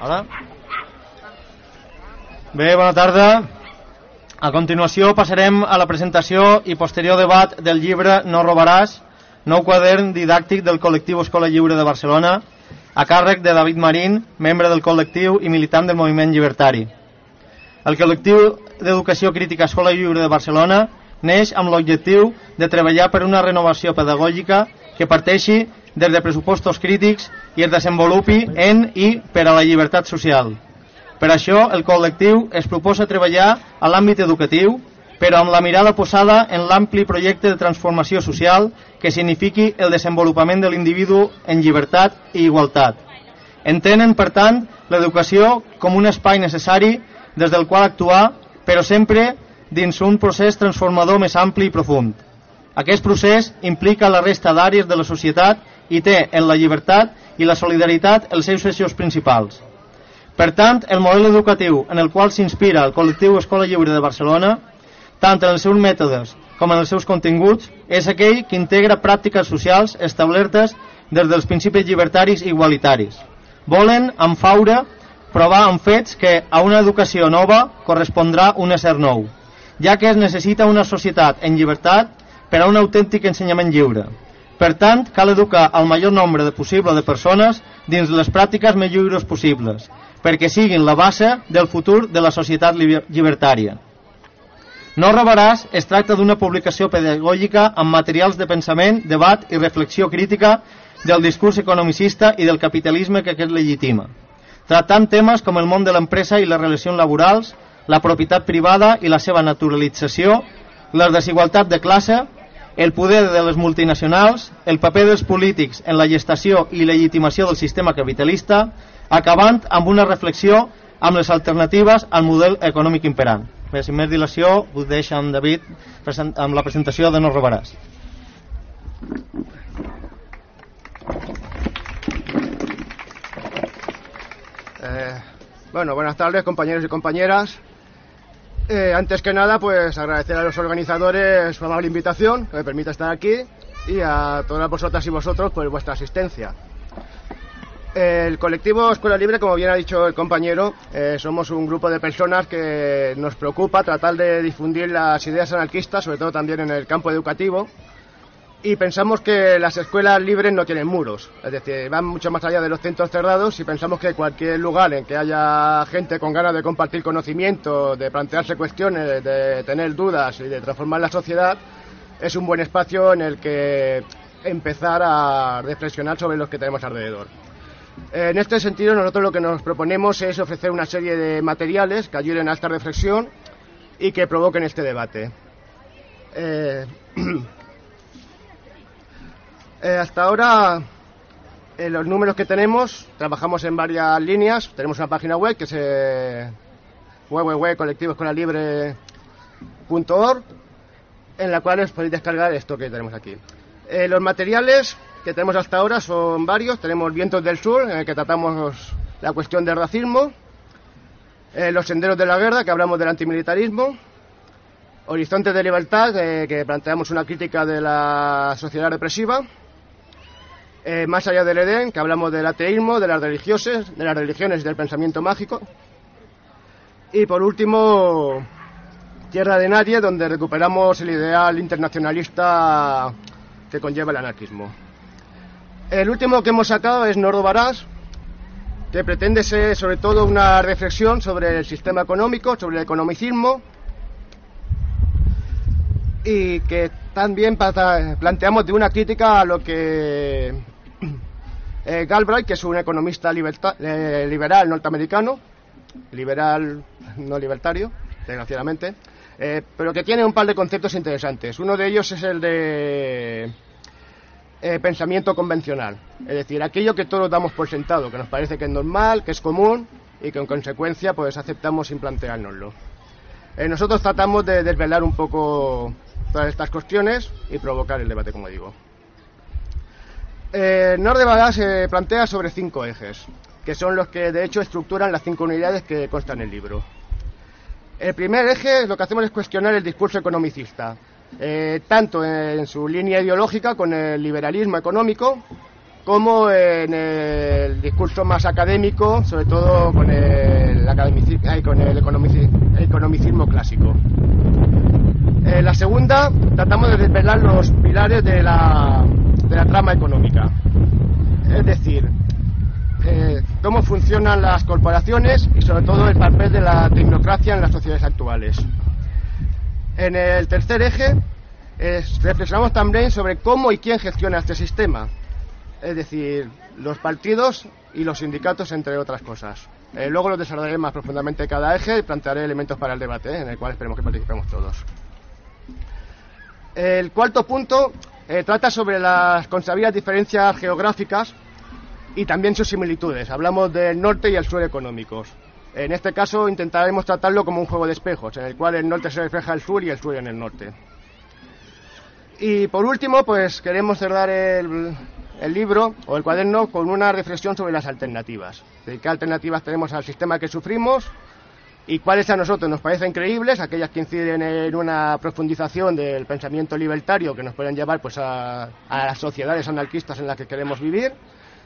Hola. Bé, bona tarda. A continuació passarem a la presentació i posterior debat del llibre No robaràs, nou quadern didàctic del col·lectiu Escola Lliure de Barcelona, a càrrec de David Marín, membre del col·lectiu i militant del moviment llibertari. El col·lectiu d'educació crítica Escola Lliure de Barcelona neix amb l'objectiu de treballar per una renovació pedagògica que parteixi des de pressupostos crítics i es desenvolupi en i per a la llibertat social. Per això, el col·lectiu es proposa treballar a l'àmbit educatiu, però amb la mirada posada en l'ampli projecte de transformació social que signifiqui el desenvolupament de l'individu en llibertat i igualtat. Entenen, per tant, l'educació com un espai necessari des del qual actuar, però sempre dins un procés transformador més ampli i profund. Aquest procés implica la resta d'àrees de la societat i té en la llibertat i la solidaritat els seus eixos principals. Per tant, el model educatiu en el qual s'inspira el col·lectiu Escola Lliure de Barcelona, tant en els seus mètodes com en els seus continguts, és aquell que integra pràctiques socials establertes des dels principis llibertaris i igualitaris. Volen, amb faure, provar amb fets que a una educació nova correspondrà un ésser nou, ja que es necessita una societat en llibertat per a un autèntic ensenyament lliure. Per tant, cal educar al major nombre de possible de persones dins les pràctiques més lliures possibles, perquè siguin la base del futur de la societat llibertària. No robaràs es tracta d'una publicació pedagògica amb materials de pensament, debat i reflexió crítica del discurs economicista i del capitalisme que aquest legitima, tractant temes com el món de l'empresa i les relacions laborals, la propietat privada i la seva naturalització, la desigualtat de classe, el poder de les multinacionals, el paper dels polítics en la gestació i legitimació del sistema capitalista, acabant amb una reflexió amb les alternatives al model econòmic imperant. Bé, sin més dilació, us deixo amb David amb la presentació de No robaràs. Eh, bueno, buenas tardes compañeros y compañeras. Eh, antes que nada, pues agradecer a los organizadores su amable invitación, que me permite estar aquí, y a todas vosotras y vosotros por vuestra asistencia. El colectivo Escuela Libre, como bien ha dicho el compañero, eh, somos un grupo de personas que nos preocupa tratar de difundir las ideas anarquistas, sobre todo también en el campo educativo, y pensamos que las escuelas libres no tienen muros, es decir, van mucho más allá de los centros cerrados y pensamos que cualquier lugar en que haya gente con ganas de compartir conocimiento, de plantearse cuestiones, de tener dudas y de transformar la sociedad, es un buen espacio en el que empezar a reflexionar sobre lo que tenemos alrededor. En este sentido, nosotros lo que nos proponemos es ofrecer una serie de materiales que ayuden a esta reflexión y que provoquen este debate. Eh, Eh, hasta ahora, en los números que tenemos, trabajamos en varias líneas. Tenemos una página web que es eh, en la cual os podéis descargar esto que tenemos aquí. Eh, los materiales que tenemos hasta ahora son varios. Tenemos Vientos del Sur, en el que tratamos la cuestión del racismo. Eh, los Senderos de la Guerra, que hablamos del antimilitarismo. Horizontes de Libertad, que planteamos una crítica de la sociedad represiva. Eh, más allá del Edén, que hablamos del ateísmo, de las religiosas, de las religiones y del pensamiento mágico. Y por último, Tierra de Nadie, donde recuperamos el ideal internacionalista que conlleva el anarquismo. El último que hemos sacado es No robarás, que pretende ser sobre todo una reflexión sobre el sistema económico, sobre el economicismo, y que también planteamos de una crítica a lo que eh, Galbraith, que es un economista eh, liberal norteamericano, liberal no libertario, desgraciadamente, eh, pero que tiene un par de conceptos interesantes. Uno de ellos es el de pensamiento convencional, es decir, aquello que todos damos por sentado, que nos parece que es normal, que es común y que en consecuencia pues aceptamos sin planteárnoslo. nosotros tratamos de desvelar un poco todas estas cuestiones y provocar el debate, como digo. Eh, se plantea sobre cinco ejes, que son los que de hecho estructuran las cinco unidades que constan en el libro. El primer eje lo que hacemos es cuestionar el discurso economicista, eh, tanto en su línea ideológica con el liberalismo económico, como en el discurso más académico, sobre todo con el, con el economicismo clásico. En la segunda, tratamos de desvelar los pilares de la, de la trama económica. Es decir, eh, cómo funcionan las corporaciones y sobre todo el papel de la tecnocracia en las sociedades actuales. En el tercer eje reflexionamos también sobre cómo y quién gestiona este sistema, es decir, los partidos y los sindicatos, entre otras cosas. Eh, luego lo desarrollaré más profundamente cada eje y plantearé elementos para el debate, eh, en el cual esperemos que participemos todos. El cuarto punto eh, trata sobre las consabidas diferencias geográficas y también sus similitudes. Hablamos del norte y el sur económicos. En este caso intentaremos tratarlo como un juego de espejos, en el cual el norte se refleja el sur y el sur en el norte. Y por último, pues queremos cerrar el, libro o el cuaderno con una reflexión sobre las alternativas. De qué alternativas tenemos al sistema que sufrimos y cuáles a nosotros nos parecen creíbles, aquellas que inciden en una profundización del pensamiento libertario que nos pueden llevar pues a, las sociedades anarquistas en las que queremos vivir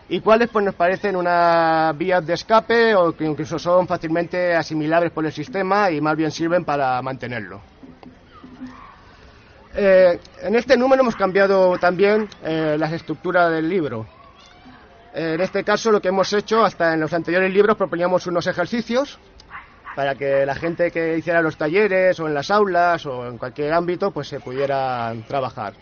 y cuáles pues nos parecen unas vías de escape o que incluso son fácilmente asimilables por el sistema y más bien sirven para mantenerlo. Eh, en este número hemos cambiado también eh, las estructuras del libro. Eh, en este caso lo que hemos hecho, hasta en los anteriores libros proponíamos unos ejercicios para que la gente que hiciera los talleres o en las aulas o en cualquier ámbito pues se pudiera trabajar.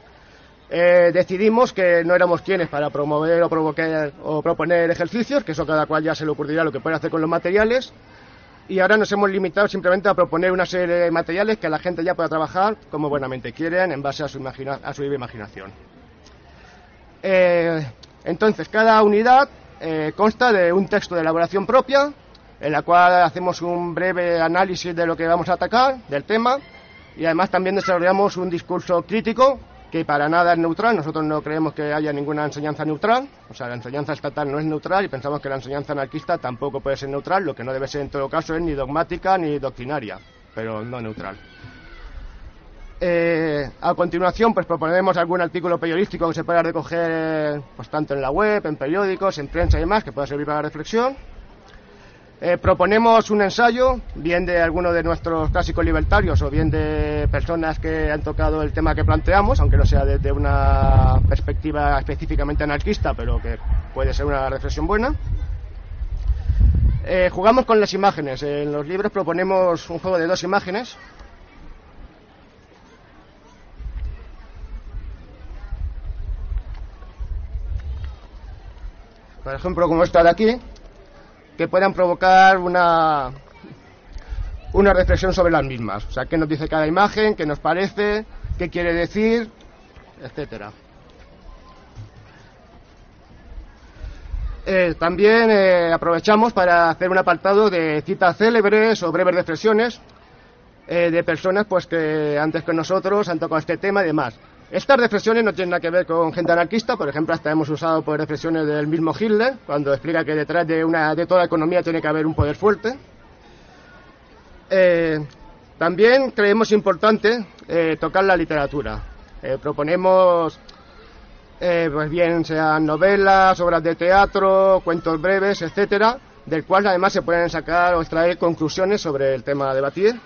Eh, decidimos que no éramos quienes para promover o, provocar, o proponer ejercicios, que eso cada cual ya se le ocurrirá lo que puede hacer con los materiales. Y ahora nos hemos limitado simplemente a proponer una serie de materiales que la gente ya pueda trabajar como buenamente quieren en base a su, a su imaginación. Eh, entonces, cada unidad eh, consta de un texto de elaboración propia, en la cual hacemos un breve análisis de lo que vamos a atacar, del tema, y además también desarrollamos un discurso crítico que para nada es neutral. Nosotros no creemos que haya ninguna enseñanza neutral. O sea, la enseñanza estatal no es neutral y pensamos que la enseñanza anarquista tampoco puede ser neutral. Lo que no debe ser en todo caso es ni dogmática ni doctrinaria, pero no neutral. Eh, a continuación, pues proponemos algún artículo periodístico que se pueda recoger pues tanto en la web, en periódicos, en prensa y demás, que pueda servir para la reflexión. Eh, proponemos un ensayo, bien de alguno de nuestros clásicos libertarios o bien de personas que han tocado el tema que planteamos, aunque no sea desde una perspectiva específicamente anarquista, pero que puede ser una reflexión buena. Eh, jugamos con las imágenes. En los libros proponemos un juego de dos imágenes. Por ejemplo, como esta de aquí, que puedan provocar una, una reflexión sobre las mismas. O sea, qué nos dice cada imagen, qué nos parece, qué quiere decir, etcétera. Eh, también eh, aprovechamos para hacer un apartado de citas célebres o breves reflexiones eh, de personas pues que antes que nosotros han tocado este tema y demás. Estas reflexiones no tienen nada que ver con gente anarquista, por ejemplo, hasta hemos usado pues, reflexiones del mismo Hitler, cuando explica que detrás de, una, de toda economía tiene que haber un poder fuerte. Eh, también creemos importante eh, tocar la literatura. Eh, proponemos, pues bien, sean novelas, obras de teatro, cuentos breves, etcétera, del cual además se pueden sacar o extraer conclusiones sobre el tema a debatir.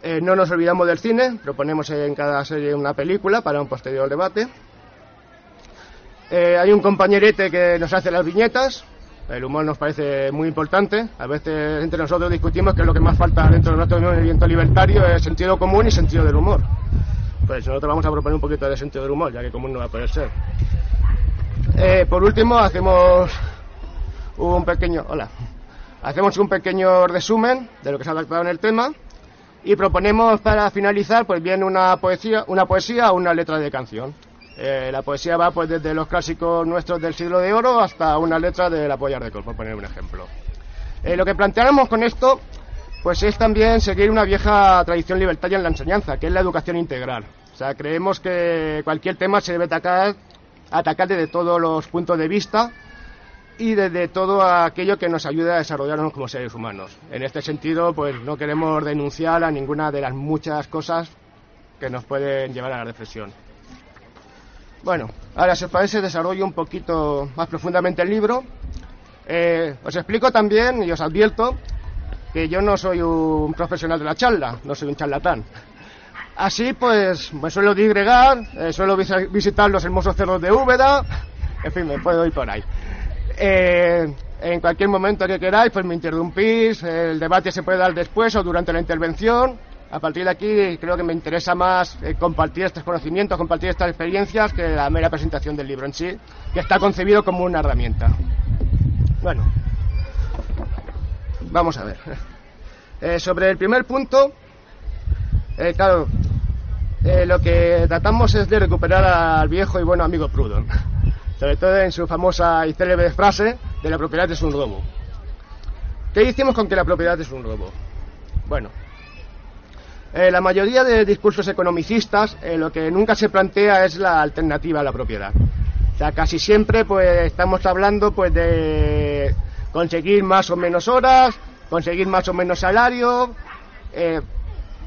Eh, no nos olvidamos del cine, proponemos en cada serie una película para un posterior debate. Eh, hay un compañerete que nos hace las viñetas, el humor nos parece muy importante. A veces entre nosotros discutimos que lo que más falta dentro de nuestro movimiento libertario es sentido común y sentido del humor. Pues nosotros vamos a proponer un poquito de sentido del humor, ya que común no va a poder ser. Eh, por último, hacemos un pequeño, hola, hacemos un pequeño resumen de lo que se ha tratado en el tema y proponemos para finalizar pues bien una poesía, una poesía o una letra de canción. Eh, la poesía va pues desde los clásicos nuestros del siglo de oro hasta una letra de la Polla de Col, por poner un ejemplo. Eh, lo que planteamos con esto pues es también seguir una vieja tradición libertaria en la enseñanza, que es la educación integral. O sea, creemos que cualquier tema se debe atacar, atacar desde todos los puntos de vista y desde todo aquello que nos ayuda a desarrollarnos como seres humanos. En este sentido, pues no queremos denunciar a ninguna de las muchas cosas que nos pueden llevar a la reflexión. Bueno, ahora si os parece desarrollo un poquito más profundamente el libro. Eh, os explico también y os advierto que yo no soy un profesional de la charla, no soy un charlatán. Así pues, me suelo digregar, eh, suelo visitar los hermosos cerros de Úbeda, en fin, me puedo ir por ahí. Eh, en cualquier momento que queráis, pues me interrumpís, el debate se puede dar después o durante la intervención. A partir de aquí creo que me interesa más eh, compartir estos conocimientos, compartir estas experiencias que la mera presentación del libro en sí, que está concebido como una herramienta. Bueno, vamos a ver. Eh, sobre el primer punto, eh, claro, lo que tratamos es de recuperar al viejo y bueno amigo Proudhon, sobre todo en su famosa y célebre frase de la propiedad es un robo. ¿Qué hicimos con que la propiedad es un robo? Bueno, eh, la mayoría de discursos economicistas eh, lo que nunca se plantea es la alternativa a la propiedad. O sea, casi siempre pues estamos hablando pues de conseguir más o menos horas, conseguir más o menos salario, eh,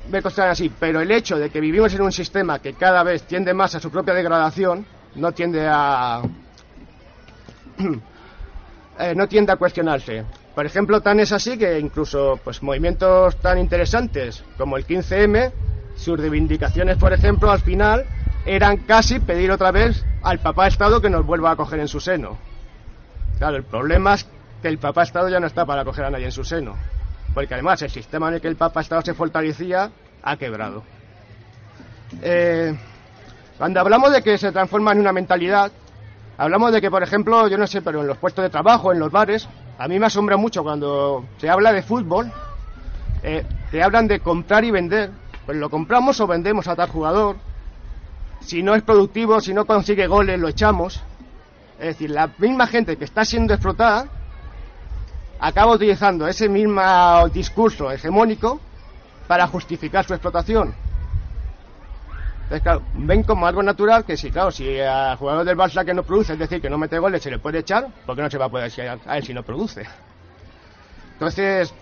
de cosas así. Pero el hecho de que vivimos en un sistema que cada vez tiende más a su propia degradación, no tiende a eh, no tiende a cuestionarse. Por ejemplo, tan es así que incluso pues, movimientos tan interesantes como el 15M, sus reivindicaciones, por ejemplo, al final eran casi pedir otra vez al papá Estado que nos vuelva a acoger en su seno. Claro, el problema es que el papá Estado ya no está para acoger a nadie en su seno, porque además el sistema en el que el papá Estado se fortalecía ha quebrado. Eh, cuando hablamos de que se transforma en una mentalidad, hablamos de que, por ejemplo, yo no sé, pero en los puestos de trabajo, en los bares, a mí me asombra mucho cuando se habla de fútbol, eh, te hablan de comprar y vender. Pues lo compramos o vendemos a tal jugador. Si no es productivo, si no consigue goles, lo echamos. Es decir, la misma gente que está siendo explotada acaba utilizando ese mismo discurso hegemónico para justificar su explotación. Entonces, claro, ven como algo natural que sí, claro, si al jugador del Barça que no produce, es decir, que no mete goles, se le puede echar, ¿por qué no se va a poder echar a él si no produce? Entonces,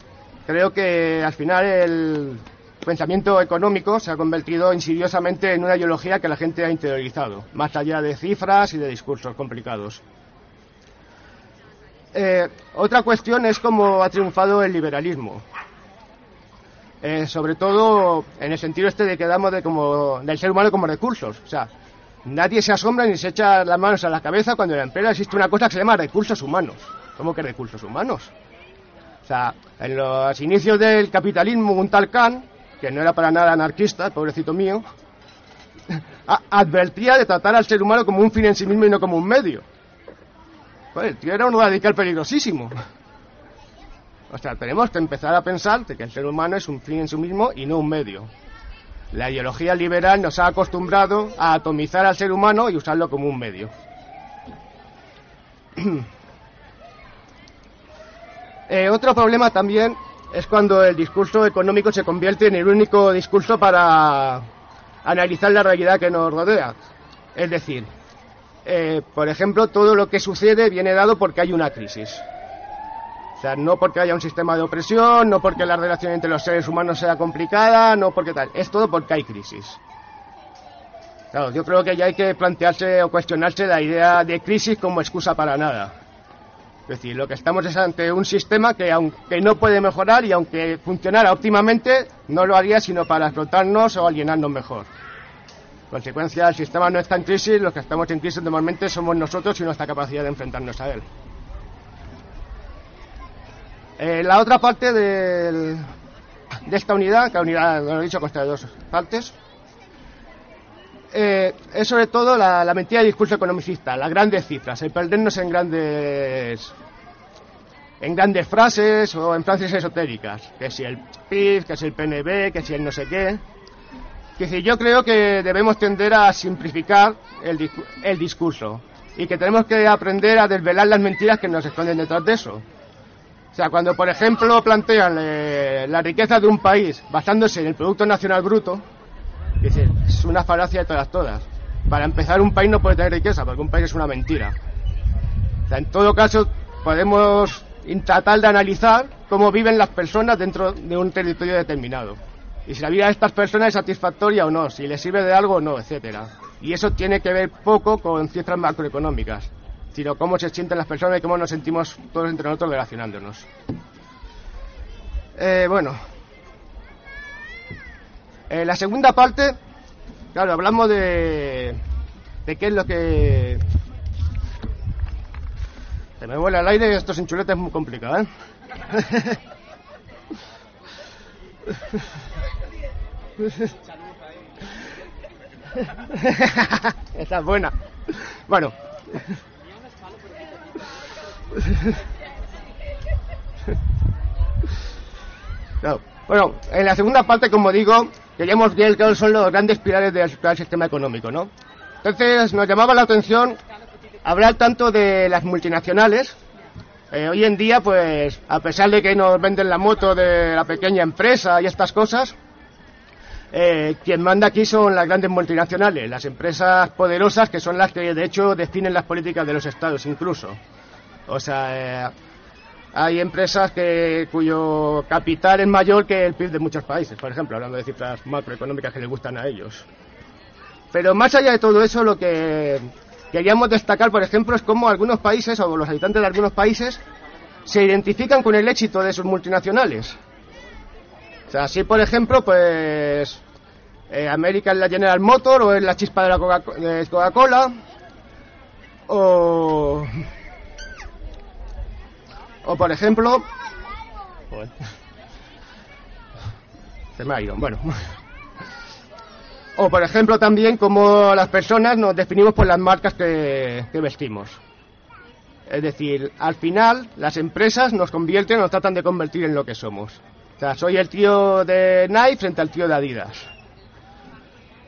creo que al final el pensamiento económico se ha convertido insidiosamente en una ideología que la gente ha interiorizado, más allá de cifras y de discursos complicados. Eh, otra cuestión es cómo ha triunfado el liberalismo. Eh, sobre todo en el sentido este de que damos de como, del ser humano como recursos. O sea, nadie se asombra ni se echa las manos a la cabeza cuando en la empresa existe una cosa que se llama recursos humanos. ¿Cómo que recursos humanos? O sea, en los inicios del capitalismo, un tal Kant, que no era para nada anarquista, pobrecito mío, advertía de tratar al ser humano como un fin en sí mismo y no como un medio. Pues el tío era un radical peligrosísimo. O sea, tenemos que empezar a pensar que el ser humano es un fin en sí mismo y no un medio. La ideología liberal nos ha acostumbrado a atomizar al ser humano y usarlo como un medio. Eh, otro problema también es cuando el discurso económico se convierte en el único discurso para analizar la realidad que nos rodea. Es decir, eh, por ejemplo, todo lo que sucede viene dado porque hay una crisis. O sea, no porque haya un sistema de opresión, no porque la relación entre los seres humanos sea complicada, no porque tal. Es todo porque hay crisis. Claro, yo creo que ya hay que plantearse o cuestionarse la idea de crisis como excusa para nada. Es decir, lo que estamos es ante un sistema que aunque no puede mejorar y aunque funcionara óptimamente, no lo haría sino para explotarnos o alienarnos mejor. En consecuencia, el sistema no está en crisis, los que estamos en crisis normalmente somos nosotros y nuestra capacidad de enfrentarnos a él. Eh, la otra parte de esta unidad, que la unidad, lo he dicho, consta de dos partes, eh, es sobre todo la, mentira del discurso economicista, las grandes cifras, el perdernos en grandes en grandes frases o en frases esotéricas, que si el PIB, que si el PNB, que si el no sé qué. Que yo creo que debemos tender a simplificar el discurso y que tenemos que aprender a desvelar las mentiras que nos esconden detrás de eso. Sea, cuando por ejemplo plantean eh, la riqueza de un país basándose en el Producto Nacional Bruto, es una falacia de todas todas. Para empezar, un país no puede tener riqueza, porque un país es una mentira. O sea, en todo caso, podemos tratar de analizar cómo viven las personas dentro de un territorio determinado. Y si la vida de estas personas es satisfactoria o no, si les sirve de algo o no, etcétera. Y eso tiene que ver poco con cifras macroeconómicas, sino cómo se sienten las personas y cómo nos sentimos todos entre nosotros relacionándonos. Eh, bueno, en la segunda parte, claro, hablamos de, de qué es lo que... Se me vuela el aire y esto sin chuleta es muy complicado, ¿eh? Esa es buena. Bueno. Bueno, en la segunda parte, como digo, queríamos ver cuáles son los grandes pilares del, sistema económico, ¿no? Entonces nos llamaba la atención hablar tanto de las multinacionales. Eh, hoy en día, pues, a pesar de que nos venden la moto de la pequeña empresa y estas cosas, eh, quien manda aquí son las grandes multinacionales, las empresas poderosas que son las que de hecho definen las políticas de los estados incluso. O sea, eh, hay empresas que, cuyo capital es mayor que el PIB de muchos países, por ejemplo, hablando de cifras macroeconómicas que les gustan a ellos. Pero más allá de todo eso, lo que queríamos destacar, por ejemplo, es cómo algunos países, o los habitantes de algunos países, se identifican con el éxito de sus multinacionales. O sea, así, por ejemplo, pues eh, América es la General Motor o es la chispa de la Coca-Cola o o por ejemplo... Se me ha ido, bueno. O por ejemplo también como las personas nos definimos por las marcas que, vestimos. Es decir, al final las empresas nos convierten, nos tratan de convertir en lo que somos. O sea, soy el tío de Nike frente al tío de Adidas.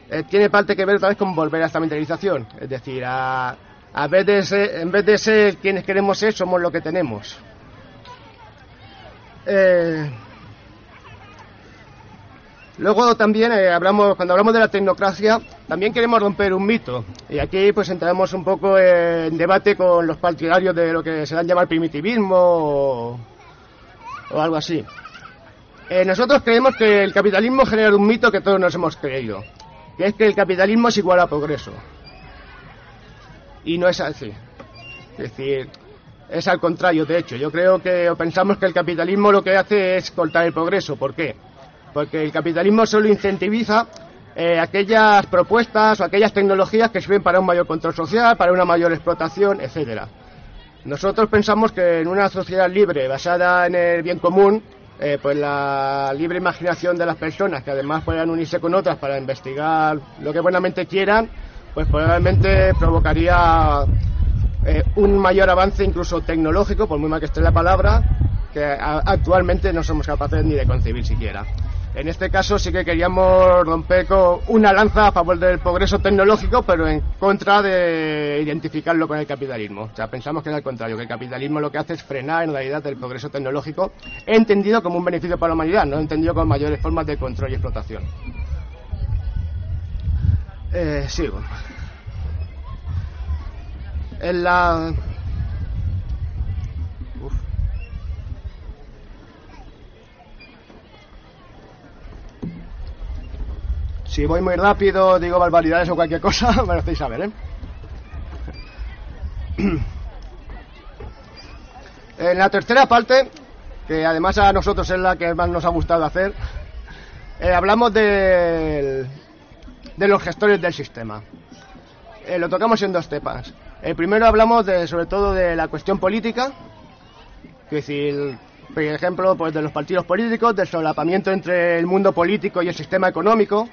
Eh, tiene parte que ver otra vez con volver a esta mentalización. Es decir, a, a vez de ser, en vez de ser quienes queremos ser, somos lo que tenemos. Eh, luego también eh, hablamos, cuando hablamos de la tecnocracia, también queremos romper un mito. Y aquí pues entramos un poco en debate con los partidarios de lo que se dan llamar primitivismo o, algo así. Eh, nosotros creemos que el capitalismo genera un mito que todos nos hemos creído, que es que el capitalismo es igual a progreso. Y no es así. Es decir, es al contrario, de hecho. Yo creo que pensamos que el capitalismo lo que hace es cortar el progreso. ¿Por qué? Porque el capitalismo solo incentiviza eh, aquellas propuestas o aquellas tecnologías que sirven para un mayor control social, para una mayor explotación, etcétera. Nosotros pensamos que en una sociedad libre, basada en el bien común, eh, pues la libre imaginación de las personas, que además puedan unirse con otras para investigar lo que buenamente quieran, pues probablemente provocaría eh, un mayor avance incluso tecnológico, por muy mal que esté la palabra, que actualmente no somos capaces ni de concebir siquiera. En este caso sí que queríamos romper con una lanza a favor del progreso tecnológico, pero en contra de identificarlo con el capitalismo. O sea, pensamos que es al contrario, que el capitalismo lo que hace es frenar en realidad el progreso tecnológico, entendido como un beneficio para la humanidad, no entendido como mayores formas de control y explotación. Eh, sigo en la... Si voy muy rápido, digo barbaridades o cualquier cosa, me lo hacéis saber, ¿eh? En la tercera parte, que además a nosotros es la que más nos ha gustado hacer, eh, hablamos de, los gestores del sistema. Eh, lo tocamos en dos temas. El primero hablamos de, sobre todo de la cuestión política, es decir, por ejemplo, pues de los partidos políticos, del solapamiento entre el mundo político y el sistema económico,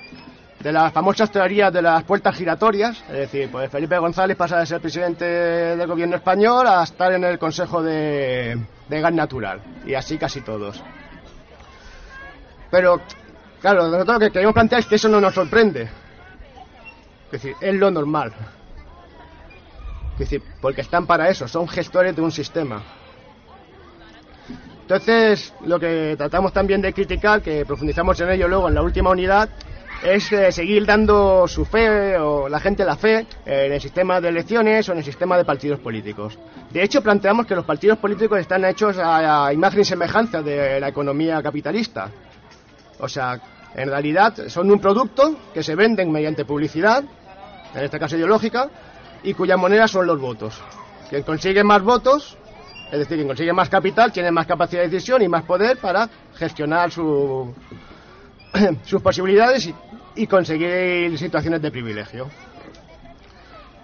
de las famosas teorías de las puertas giratorias, es decir, pues Felipe González pasa de ser presidente del gobierno español a estar en el Consejo de, de Gas Natural, y así casi todos. Pero, claro, nosotros lo que queremos plantear es que eso no nos sorprende. Es decir, es lo normal decir, porque están para eso, son gestores de un sistema. Entonces, lo que tratamos también de criticar, que profundizamos en ello luego en la última unidad, es eh, seguir dando su fe o la gente la fe en el sistema de elecciones o en el sistema de partidos políticos. De hecho, planteamos que los partidos políticos están hechos a, imagen y semejanza de la economía capitalista. O sea, en realidad son un producto que se venden mediante publicidad en este caso ideológica, y cuya moneda son los votos. Quien consigue más votos, es decir, quien consigue más capital, tiene más capacidad de decisión y más poder para gestionar su, sus posibilidades y, conseguir situaciones de privilegio.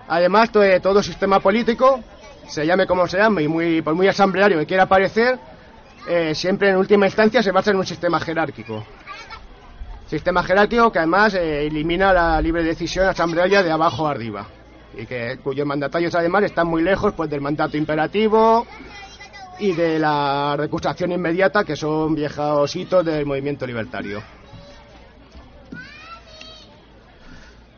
Además, todo, todo sistema político, se llame como se llame y muy, por muy asambleario que quiera parecer, eh, siempre en última instancia se basa en un sistema jerárquico. Sistema jerárquico que además eh, elimina la libre decisión asamblearia de abajo a arriba y que cuyos mandatarios además están muy lejos pues del mandato imperativo y de la recusación inmediata que son viejos hitos del movimiento libertario.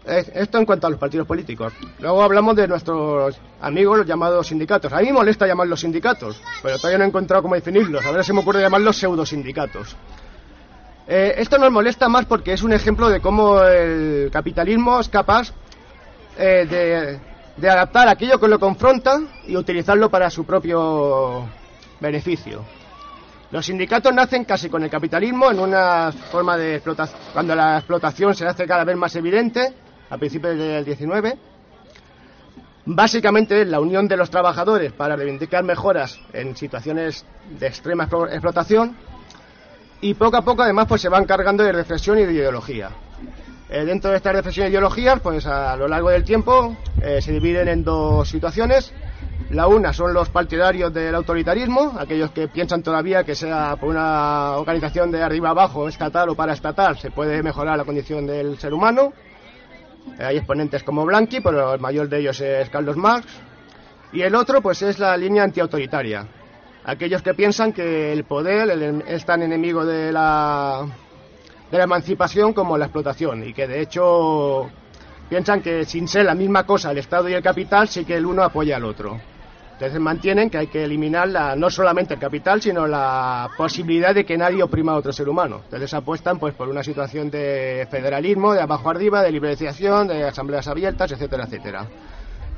Eh, Esto en cuanto a los partidos políticos. Luego hablamos de nuestros amigos, los llamados sindicatos. A mí me molesta llamarlos sindicatos, pero todavía no he encontrado cómo definirlos. A ver si me ocurre llamarlos pseudosindicatos. Eh, esto nos molesta más porque es un ejemplo de cómo el capitalismo es capaz eh, de, adaptar aquello que lo confronta y utilizarlo para su propio beneficio. Los sindicatos nacen casi con el capitalismo en una forma de explotación, cuando la explotación se hace cada vez más evidente, a principios del 19. Básicamente es la unión de los trabajadores para reivindicar mejoras en situaciones de extrema explo- explotación y poco a poco además pues se van cargando de reflexión y de ideología. Eh, dentro de estas reflexiones ideologías, pues a lo largo del tiempo eh, se dividen en dos situaciones. La una son los partidarios del autoritarismo, aquellos que piensan todavía que sea por una organización de arriba abajo, estatal o paraestatal, se puede mejorar la condición del ser humano. Eh, hay exponentes como Blanqui, pero el mayor de ellos es Carlos Marx. Y el otro, pues es la línea antiautoritaria. Aquellos que piensan que el poder el- es tan enemigo de la, de la emancipación como la explotación y que de hecho piensan que sin ser la misma cosa el Estado y el capital sí que el uno apoya al otro. Entonces mantienen que hay que eliminar la- no solamente el capital, sino la posibilidad de que nadie oprima a otro ser humano. Entonces apuestan pues por una situación de federalismo, de abajo arriba, de liberalización, de asambleas abiertas, etcétera, etcétera.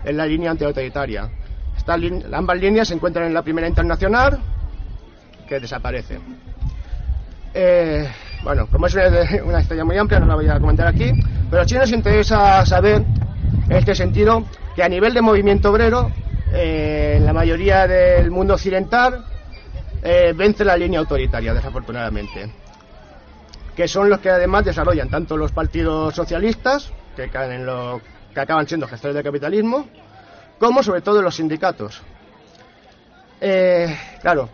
Es la línea antiautoritaria. Ambas líneas se encuentran en la primera internacional, que desaparece. Eh, bueno, como es una, una historia muy amplia, no la voy a comentar aquí, pero sí nos interesa saber, en este sentido, que a nivel de movimiento obrero, eh, la mayoría del mundo occidental, eh, vence la línea autoritaria, desafortunadamente. Que son los que además desarrollan tanto los partidos socialistas, que, caen en lo, que acaban siendo gestores del capitalismo, como sobre todo los sindicatos. Eh, claro,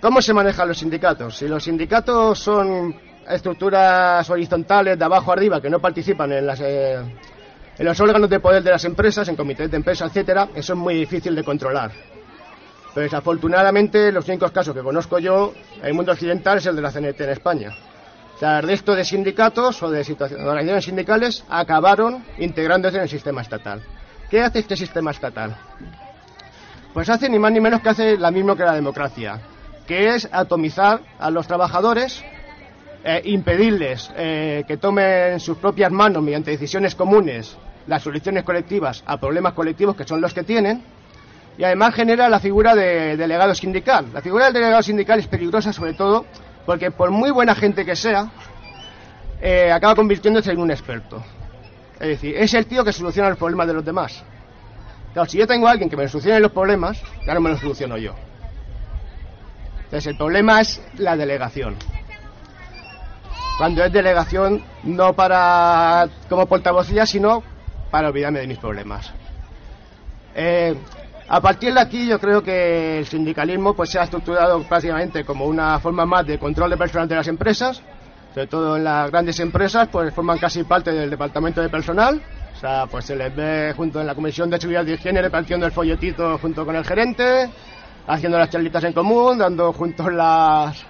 ¿Cómo se manejan los sindicatos? Si los sindicatos son estructuras horizontales de abajo arriba que no participan en, las, eh, en los órganos de poder de las empresas, en comités de empresa, etcétera, eso es muy difícil de controlar. Pero desafortunadamente los únicos casos que conozco yo en el mundo occidental es el de la CNT en España. O sea, el resto de sindicatos o de organizaciones sindicales acabaron integrándose en el sistema estatal. ¿Qué hace este sistema estatal? Pues hace ni más ni menos que hace lo mismo que la democracia, que es atomizar a los trabajadores, eh, impedirles eh, que tomen en sus propias manos, mediante decisiones comunes, las soluciones colectivas a problemas colectivos que son los que tienen, y además genera la figura de delegado sindical. La figura del delegado sindical es peligrosa sobre todo porque por muy buena gente que sea, eh, acaba convirtiéndose en un experto. Es decir, es el tío que soluciona los problemas de los demás. Claro, si yo tengo a alguien que me solucione los problemas, ya no me los soluciono yo. Entonces el problema es la delegación. Cuando es delegación no para como portavocía, sino para olvidarme de mis problemas. Eh, a partir de aquí yo creo que el sindicalismo pues se ha estructurado prácticamente como una forma más de control de personal de las empresas, sobre todo en las grandes empresas pues forman casi parte del departamento de personal, o sea pues se les ve junto en la comisión de seguridad y higiene repartiendo el folletito junto con el gerente, haciendo las charlitas en común, dando juntos las,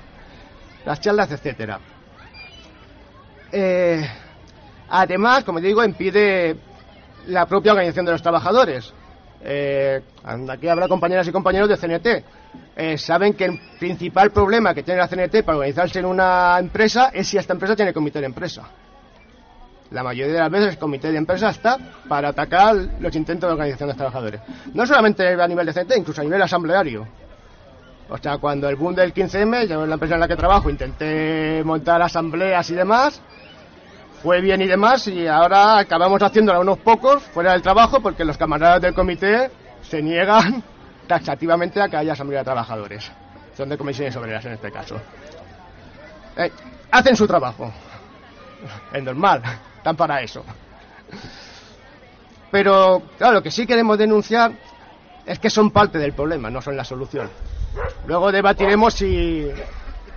las charlas, etcétera. Eh, además, como digo, impide la propia organización de los trabajadores. Eh, aquí habrá compañeras y compañeros de CNT. Eh, saben que el principal problema que tiene la CNT para organizarse en una empresa es si esta empresa tiene comité de empresa. La mayoría de las veces el comité de empresa está para atacar los intentos de organización de los trabajadores. No solamente a nivel de CNT, incluso a nivel asambleario. O sea, cuando el boom del 15M, yo en la empresa en la que trabajo intenté montar asambleas y demás, fue bien y demás, y ahora acabamos haciéndolo a unos pocos fuera del trabajo porque los camaradas del comité se niegan taxativamente a que haya asamblea de trabajadores. Son de comisiones obreras en este caso. Eh, hacen su trabajo. Es normal, están para eso. Pero, claro, lo que sí queremos denunciar es que son parte del problema, no son la solución. Luego debatiremos si,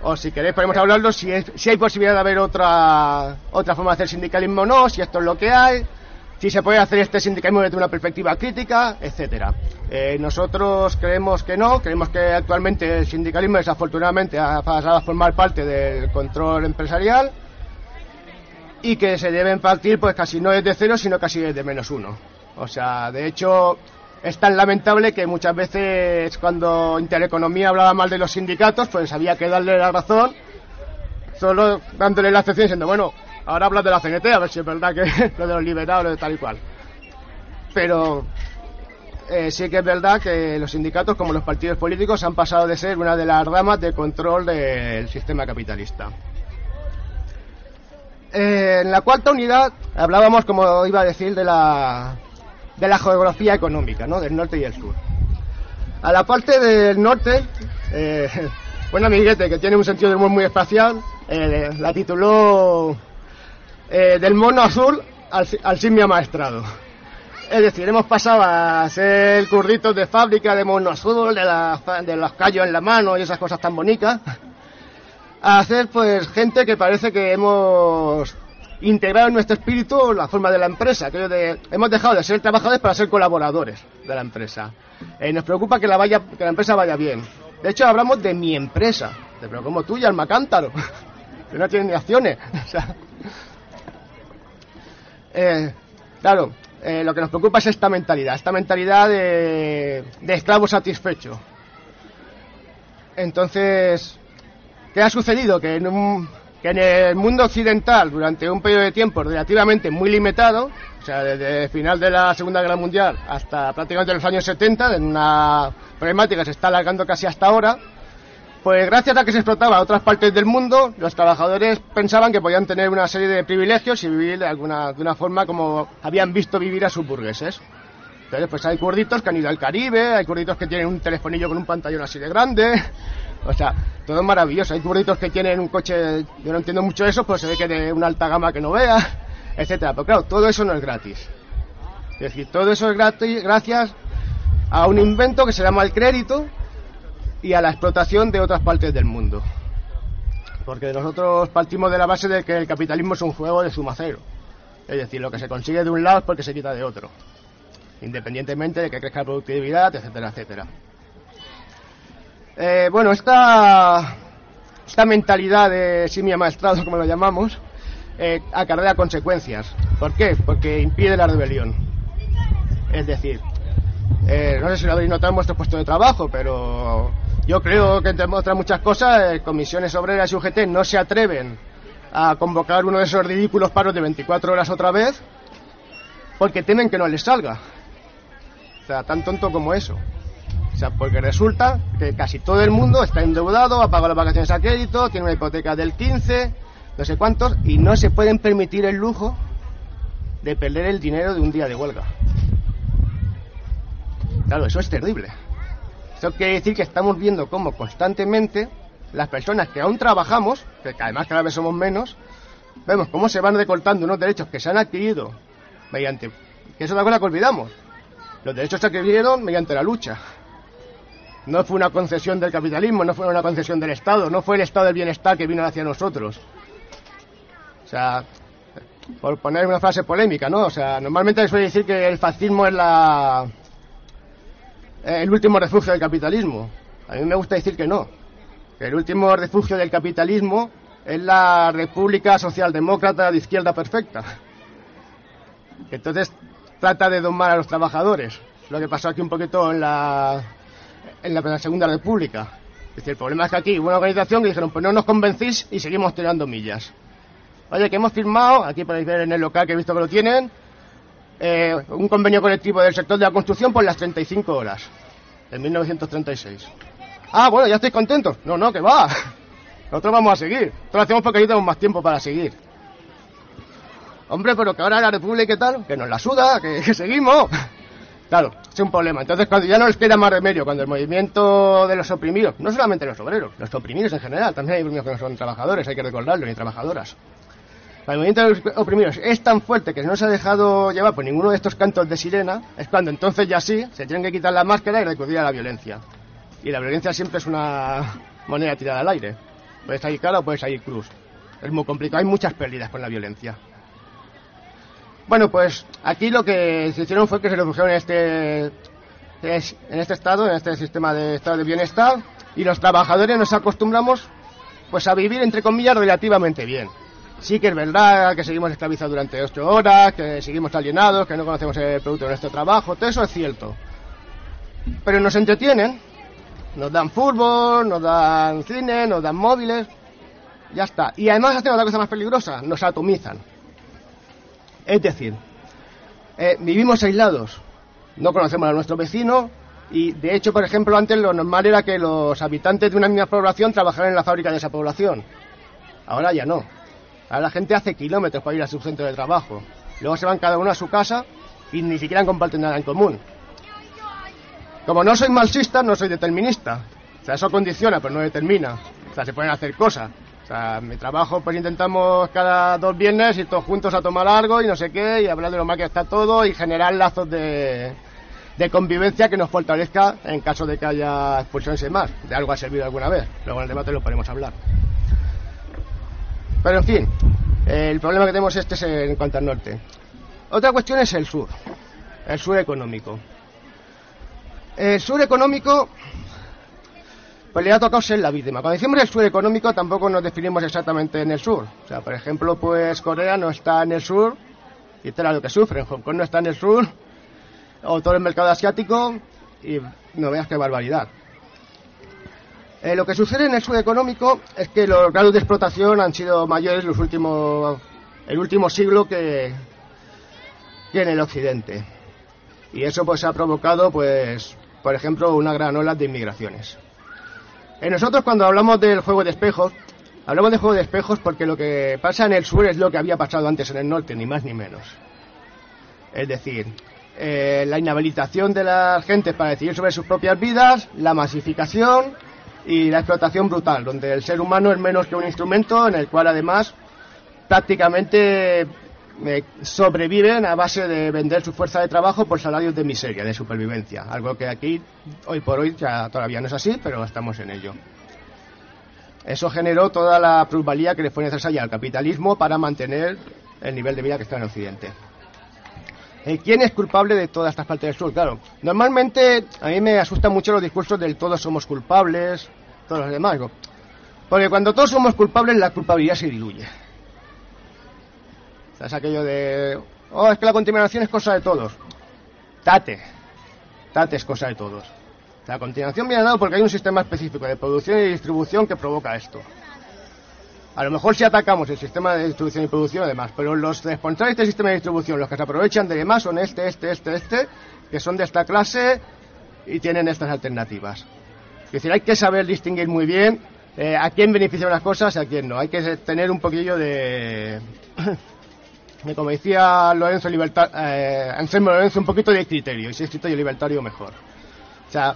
o si queréis podemos hablarlo, si, si hay posibilidad de haber otra, otra forma de hacer sindicalismo o no, si esto es lo que hay, si se puede hacer este sindicalismo desde una perspectiva crítica, etcétera. Eh, nosotros creemos que no, creemos que actualmente el sindicalismo desafortunadamente ha pasado a formar parte del control empresarial y que se deben partir pues casi no desde cero, sino casi desde menos uno. O sea, de hecho, es tan lamentable que muchas veces cuando Intereconomía hablaba mal de los sindicatos, pues había que darle la razón, solo dándole la excepción diciendo, bueno, ahora hablas de la CNT, a ver si es verdad que lo de los liberados, lo de tal y cual. Pero eh, sí que es verdad que los sindicatos, como los partidos políticos, han pasado de ser una de las ramas de control del sistema capitalista. Eh, en la cuarta unidad hablábamos, como iba a decir, de la, de la geografía económica, ¿no? del norte y el sur. A la parte del norte, eh, un amiguete que tiene un sentido de humor muy espacial, eh, la tituló eh, Del mono azul al, al simio maestrado. Es decir, hemos pasado a ser curditos de fábrica de mono azul, de, la, de los callos en la mano y esas cosas tan bonitas, a hacer pues gente que parece que hemos integrado en nuestro espíritu la forma de la empresa, que de, hemos dejado de ser trabajadores para ser colaboradores de la empresa. Eh, nos preocupa que la, vaya, que la empresa vaya bien. De hecho, hablamos de mi empresa, pero como tuya, el Macántaro, que no tiene ni acciones. Eh, claro, eh, lo que nos preocupa es esta mentalidad, esta mentalidad de, de esclavo satisfecho. Entonces, ¿qué ha sucedido? Que en, un, que en el mundo occidental, durante un periodo de tiempo relativamente muy limitado, o sea, desde el final de la Segunda Guerra Mundial hasta prácticamente los años 70, en una problemática que se está alargando casi hasta ahora, pues gracias a que se explotaba a otras partes del mundo, los trabajadores pensaban que podían tener una serie de privilegios y vivir de alguna de una forma como habían visto vivir a sus burgueses. Entonces, pues hay kurditos que han ido al Caribe, hay kurditos que tienen un telefonillo con un pantallón así de grande, o sea, todo es maravilloso. Hay kurditos que tienen un coche, yo no entiendo mucho eso, pero se ve que de una alta gama que no vea, etcétera. Pero claro, todo eso no es gratis. Es decir, todo eso es gratis gracias a un invento que se llama el crédito, y a la explotación de otras partes del mundo. Porque nosotros partimos de la base de que el capitalismo es un juego de suma cero. Es decir, lo que se consigue de un lado es porque se quita de otro. Independientemente de que crezca la productividad, etcétera, etcétera. Eh, bueno, esta, esta mentalidad de simia maestrado, como lo llamamos, eh, acarrea consecuencias. ¿Por qué? Porque impide la rebelión. Es decir, eh, no sé si lo habéis notado en vuestro puesto de trabajo, pero yo creo que entre otras muchas cosas, comisiones obreras y UGT no se atreven a convocar uno de esos ridículos paros de 24 horas otra vez porque temen que no les salga. O sea, tan tonto como eso. Sea, porque resulta que casi todo el mundo está endeudado, ha pagado las vacaciones a crédito, tiene una hipoteca del 15, no sé cuántos, y no se pueden permitir el lujo de perder el dinero de un día de huelga. Claro, eso es terrible. Eso quiere decir que estamos viendo cómo constantemente las personas que aún trabajamos, que además cada vez somos menos, vemos cómo se van recortando unos derechos que se han adquirido mediante... Que eso es cosa que olvidamos. Los derechos se adquirieron mediante la lucha. No fue una concesión del capitalismo, no fue una concesión del Estado, no fue el Estado del bienestar que vino hacia nosotros. O sea, por poner una frase polémica, ¿no? O sea, normalmente suele decir que el fascismo es la el último refugio del capitalismo. A mí me gusta decir que no. Que el último refugio del capitalismo es la República Socialdemócrata de izquierda perfecta. Entonces trata de domar a los trabajadores. Lo que pasó aquí un poquito en la, en la, Segunda República. Es decir, el problema es que aquí hubo una organización que dijeron, pues no nos convencís y seguimos tirando millas. Oye, que hemos firmado, aquí podéis ver en el local que he visto que lo tienen, eh, un convenio colectivo del sector de la construcción por las 35 horas, en 1936. Ah, bueno, ya estoy contento. No, no, que va. Nosotros vamos a seguir. Nosotros lo hacemos porque ahí tenemos más tiempo para seguir. Hombre, pero que ahora la República y tal, que nos la suda, que seguimos. Claro, es un problema. Entonces, cuando ya no les queda más remedio, cuando el movimiento de los oprimidos, no solamente los obreros, los oprimidos en general, también hay oprimidos que no son trabajadores, hay que recordarlo, ni trabajadoras. El movimiento de los oprimidos es tan fuerte que no se ha dejado llevar por ninguno de estos cantos de sirena, es cuando entonces ya sí se tienen que quitar la máscara y recurrir a la violencia. Y la violencia siempre es una moneda tirada al aire. Puedes salir cara o puedes salir cruz. Es muy complicado, hay muchas pérdidas con la violencia. Bueno, pues aquí lo que se hicieron fue que se redujeron en este, en este estado, en este sistema de estado de bienestar, y los trabajadores nos acostumbramos pues a vivir entre comillas relativamente bien. Sí que es verdad que seguimos esclavizados durante ocho horas, que seguimos alienados, que no conocemos el producto de nuestro trabajo, todo eso es cierto. Pero nos entretienen, nos dan fútbol, nos dan cine, nos dan móviles, ya está. Y además hacen otra cosa más peligrosa, nos atomizan. Es decir, eh, vivimos aislados, no conocemos a nuestro vecino y de hecho, por ejemplo, antes lo normal era que los habitantes de una misma población trabajaran en la fábrica de esa población. Ahora ya no. Ahora la gente hace kilómetros para ir a su centro de trabajo. Luego se van cada uno a su casa y ni siquiera comparten nada en común. Como no soy marxista, no soy determinista. O sea, eso condiciona, pero no determina. O sea, se pueden hacer cosas mi trabajo pues intentamos cada dos viernes ir todos juntos a tomar algo y no sé qué, y hablar de lo mal que está todo y generar lazos de, de convivencia que nos fortalezca en caso de que haya expulsiones y más. De algo ha servido alguna vez. Luego en el debate lo podemos hablar. Pero en fin, el problema que tenemos este es en cuanto al norte. Otra cuestión es el sur, el sur económico. El sur económico pues le ha tocado ser la víctima. Cuando decimos el sur económico tampoco nos definimos exactamente en el sur. O sea, por ejemplo, pues Corea no está en el sur y era lo que sufren. Hong Kong no está en el sur o todo el mercado asiático y no veas qué barbaridad. Eh, lo que sucede en el sur económico es que los grados de explotación han sido mayores los últimos, el último siglo que, que en el occidente. Y eso pues ha provocado, pues, por ejemplo, una gran ola de inmigraciones. Eh, nosotros cuando hablamos del juego de espejos, hablamos de juego de espejos porque lo que pasa en el sur es lo que había pasado antes en el norte, ni más ni menos. Es decir, eh, la inhabilitación de la gente para decidir sobre sus propias vidas, la masificación y la explotación brutal, donde el ser humano es menos que un instrumento en el cual además prácticamente eh, sobreviven a base de vender su fuerza de trabajo por salarios de miseria, de supervivencia. Algo que aquí, hoy por hoy, ya todavía no es así, pero estamos en ello. Eso generó toda la plusvalía que le fue necesaria al capitalismo para mantener el nivel de vida que está en Occidente. Eh, ¿Quién es culpable de todas estas partes del sur? Claro, normalmente a mí me asustan mucho los discursos del todos somos culpables, todos los demás. Porque cuando todos somos culpables, la culpabilidad se diluye. Es aquello de, oh, es que la contaminación es cosa de todos. Tate. Tate es cosa de todos. La contaminación viene dado porque hay un sistema específico de producción y distribución que provoca esto. A lo mejor si atacamos el sistema de distribución y producción además, pero los responsables del sistema de distribución, los que se aprovechan de demás son este, este, este, este, que son de esta clase y tienen estas alternativas. Es decir, hay que saber distinguir muy bien eh, a quién benefician las cosas y a quién no. Hay que tener un poquillo de como decía Lorenzo, eh, Anselmo Lorenzo, un poquito de criterio, y si es criterio libertario, mejor. O sea,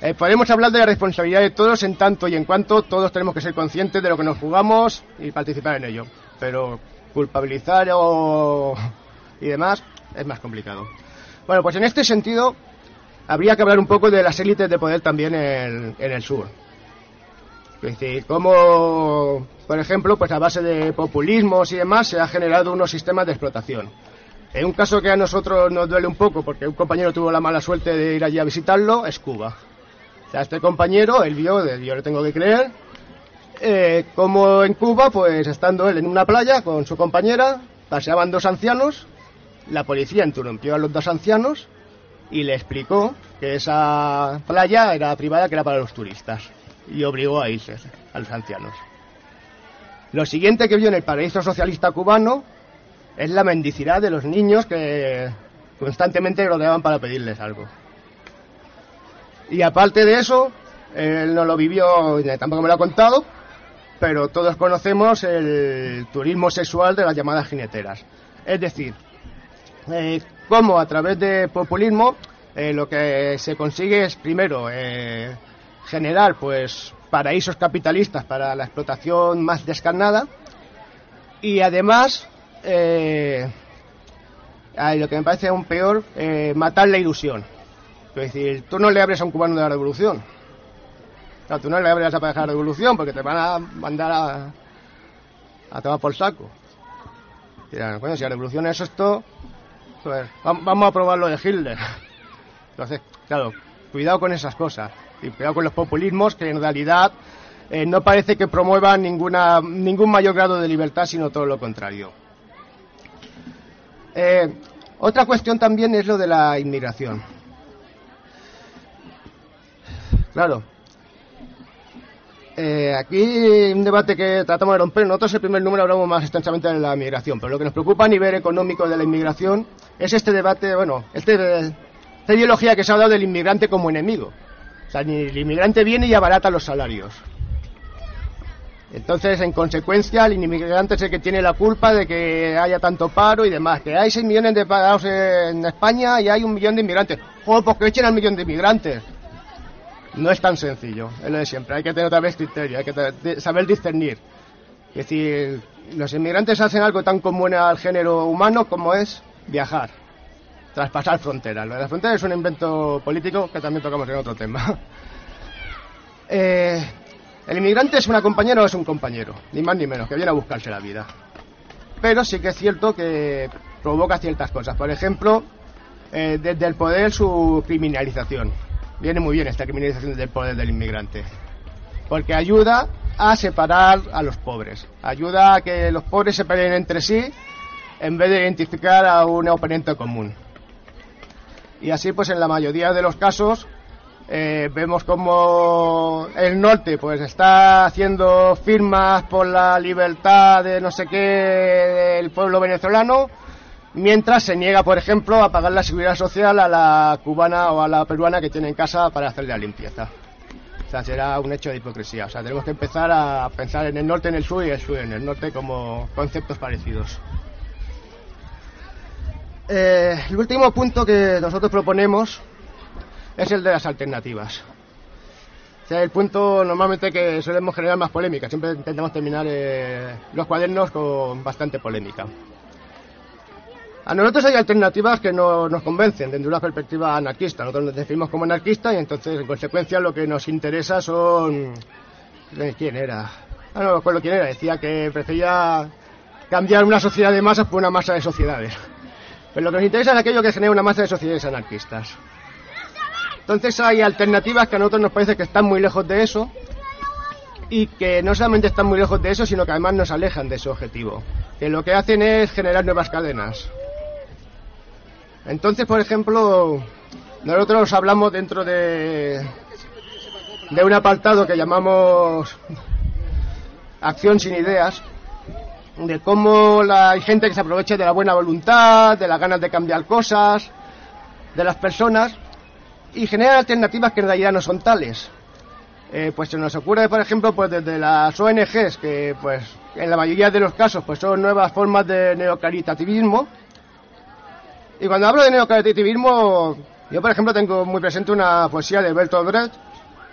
eh, podemos hablar de la responsabilidad de todos en tanto y en cuanto todos tenemos que ser conscientes de lo que nos jugamos y participar en ello. Pero culpabilizar o... y demás es más complicado. Bueno, pues en este sentido habría que hablar un poco de las élites de poder también en el sur. Es decir, cómo, por ejemplo, pues a base de populismos y demás se ha generado unos sistemas de explotación. En un caso que a nosotros nos duele un poco, porque un compañero tuvo la mala suerte de ir allí a visitarlo, es Cuba. O sea, este compañero, él vio, yo le tengo que creer, eh, como en Cuba, pues estando él en una playa con su compañera, paseaban dos ancianos, la policía interrumpió a los dos ancianos y le explicó que esa playa era privada, que era para los turistas y obligó a irse a los ancianos. Lo siguiente que vio en el paraíso socialista cubano es la mendicidad de los niños que constantemente rodeaban para pedirles algo. Y aparte de eso, él no lo vivió, tampoco me lo ha contado, pero todos conocemos el turismo sexual de las llamadas jineteras. Es decir, eh, cómo a través de populismo eh, lo que se consigue es primero eh, generar pues paraísos capitalistas para la explotación más descarnada. Y además eh, lo que me parece aún peor eh, matar la ilusión. Es decir tú no le abres a un cubano de la revolución. Tú no le abres a pareja de la revolución porque te van a mandar a, a tomar por saco. Dirán, bueno, si la revolución es esto pues vamos a probar lo de Hitler. Entonces, claro, cuidado con esas cosas y cuidado con los populismos que en realidad eh, no parece que promuevan ninguna, ningún mayor grado de libertad, sino todo lo contrario. Eh, otra cuestión también es lo de la inmigración. Claro. Eh, aquí un debate que tratamos de romper. Nosotros el primer número hablamos más extensamente de la inmigración, pero lo que nos preocupa a nivel económico de la inmigración es este debate, bueno, este esta ideología que se ha dado del inmigrante como enemigo. Sea, el inmigrante viene y abarata los salarios. Entonces, en consecuencia, el inmigrante es el que tiene la culpa de que haya tanto paro y demás. Que hay 6 millones de parados en España y hay un millón de inmigrantes. Joder, pues que echen al millón de inmigrantes. No es tan sencillo, es lo de siempre. Hay que tener otra vez criterio, hay que saber discernir. Es decir, los inmigrantes hacen algo tan común al género humano como es viajar traspasar fronteras. Lo de las fronteras es un invento político que también tocamos en otro tema. Eh, el inmigrante es una compañera o es un compañero, ni más ni menos, que viene a buscarse la vida. Pero sí que es cierto que provoca ciertas cosas. Por ejemplo, eh, desde el poder su criminalización. Viene muy bien esta criminalización del poder del inmigrante. Porque ayuda a separar a los pobres. Ayuda a que los pobres se peleen entre sí en vez de identificar a un oponente común y así pues en la mayoría de los casos eh, vemos como el norte pues está haciendo firmas por la libertad de no sé qué del pueblo venezolano mientras se niega por ejemplo a pagar la seguridad social a la cubana o a la peruana que tiene en casa para hacerle la limpieza. O sea será un hecho de hipocresía. O sea tenemos que empezar a pensar en el norte en el sur y el sur en el norte como conceptos parecidos eh, el último punto que nosotros proponemos es el de las alternativas. O sea, el punto normalmente que solemos generar más polémica. Siempre intentamos terminar eh, los cuadernos con bastante polémica. A nosotros hay alternativas que no nos convencen desde una perspectiva anarquista. Nosotros nos definimos como anarquistas y entonces, en consecuencia, lo que nos interesa son... ¿Quién era? Ah, no me acuerdo quién era. Decía que prefería cambiar una sociedad de masas por una masa de sociedades. Pero lo que nos interesa es aquello que genera una masa de sociedades anarquistas. Entonces hay alternativas que a nosotros nos parece que están muy lejos de eso y que no solamente están muy lejos de eso, sino que además nos alejan de ese objetivo. Que lo que hacen es generar nuevas cadenas. Entonces, por ejemplo, nosotros hablamos dentro de, de un apartado que llamamos Acción sin ideas, de cómo la, hay gente que se aprovecha de la buena voluntad, de las ganas de cambiar cosas, de las personas, y genera alternativas que en realidad no son tales. Eh, pues se nos ocurre, por ejemplo, pues desde las ONGs, que pues en la mayoría de los casos pues son nuevas formas de neocaritativismo. Y cuando hablo de neocaritativismo, yo por ejemplo tengo muy presente una poesía de Bertolt Brecht,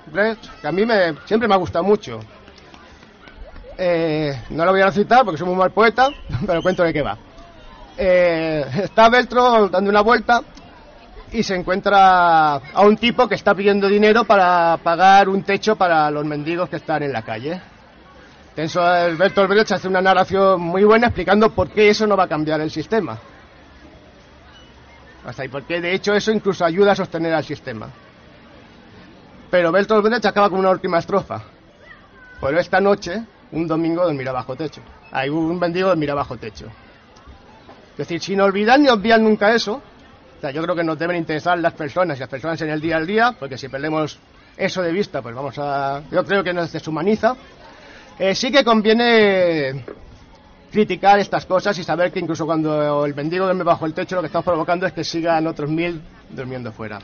Brecht que a mí me, siempre me ha gustado mucho. Eh, no lo voy a citar porque soy muy mal poeta, pero cuento de qué va. Eh, está Beltro dando una vuelta y se encuentra a un tipo que está pidiendo dinero para pagar un techo para los mendigos que están en la calle. Entonces, Bertolt Brecht hace una narración muy buena explicando por qué eso no va a cambiar el sistema. Hasta ahí, porque de hecho eso incluso ayuda a sostener al sistema. Pero Bertolt Brecht acaba con una última estrofa. Pero esta noche un domingo dormirá bajo techo. Hay un mendigo dormirá bajo techo. Es decir, sin olvidar ni obviar nunca eso, o sea, yo creo que nos deben interesar las personas y las personas en el día al día, porque si perdemos eso de vista, pues vamos a. Yo creo que nos deshumaniza. Eh, sí que conviene criticar estas cosas y saber que incluso cuando el mendigo duerme bajo el techo, lo que estamos provocando es que sigan otros mil durmiendo fuera.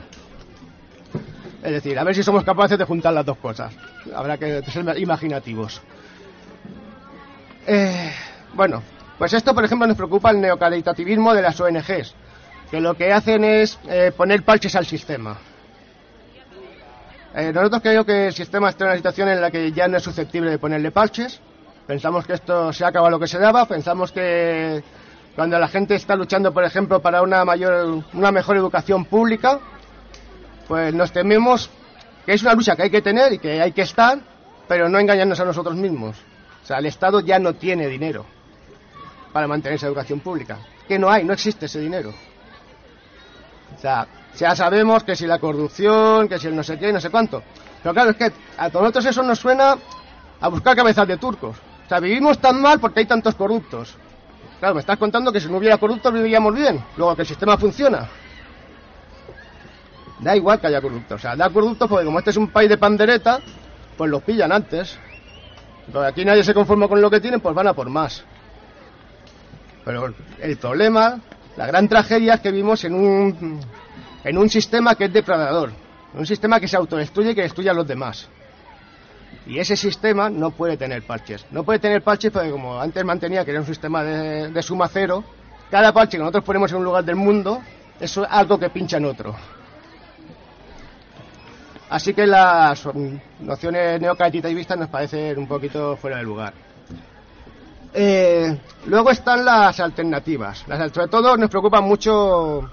Es decir, a ver si somos capaces de juntar las dos cosas. Habrá que ser imaginativos. Eh, bueno, Pues esto, por ejemplo, nos preocupa el neocaritativismo de las ONGs, que lo que hacen es eh, poner parches al sistema. Eh, nosotros creo que el sistema está en una situación en la que ya no es susceptible de ponerle parches. Pensamos que esto se acaba lo que se daba. Pensamos que cuando la gente está luchando, por ejemplo, para una mayor, una mejor educación pública, pues nos tememos que es una lucha que hay que tener y que hay que estar, pero no engañarnos a nosotros mismos. O sea, el Estado ya no tiene dinero para mantener esa educación pública. Que no hay, no existe ese dinero. O sea, ya sabemos que si la corrupción, que si el no sé qué, no sé cuánto. Pero claro, es que a todos nosotros eso nos suena a buscar cabezas de turcos. O sea, vivimos tan mal porque hay tantos corruptos. Claro, me estás contando que si no hubiera corruptos viviríamos bien. Luego que el sistema funciona. Da igual que haya corruptos. O sea, da corruptos porque como este es un país de pandereta, pues los pillan antes. Entonces aquí nadie se conforma con lo que tienen, pues van a por más. Pero el problema, la gran tragedia es que vivimos en un en un sistema que es depredador, un sistema que se autodestruye y que destruye a los demás. Y ese sistema no puede tener parches. No puede tener parches porque como antes mantenía que era un sistema de, suma cero, cada parche que nosotros ponemos en un lugar del mundo es algo que pincha en otro. Así que las nociones neocatitativistas nos parecen un poquito fuera de lugar. Eh, luego están las alternativas. Las, sobre todo nos preocupan mucho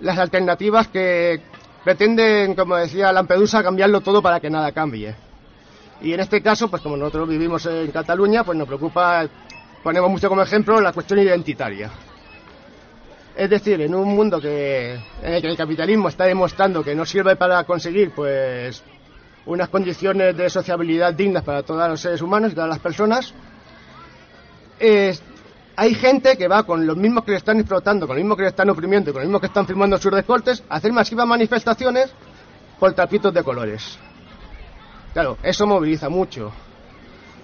las alternativas que pretenden, como decía Lampedusa, cambiarlo todo para que nada cambie. Y en este caso, pues como nosotros vivimos en Cataluña, pues nos preocupa, ponemos mucho como ejemplo, la cuestión identitaria. Es decir, en un mundo que, en el que el capitalismo está demostrando que no sirve para conseguir, pues, unas condiciones de sociabilidad dignas para todos los seres humanos y todas las personas, hay gente que va con los mismos que le están explotando, con los mismos que le están oprimiendo y con los mismos que están firmando sus recortes a hacer masivas manifestaciones por trapitos de colores. Claro, eso moviliza mucho.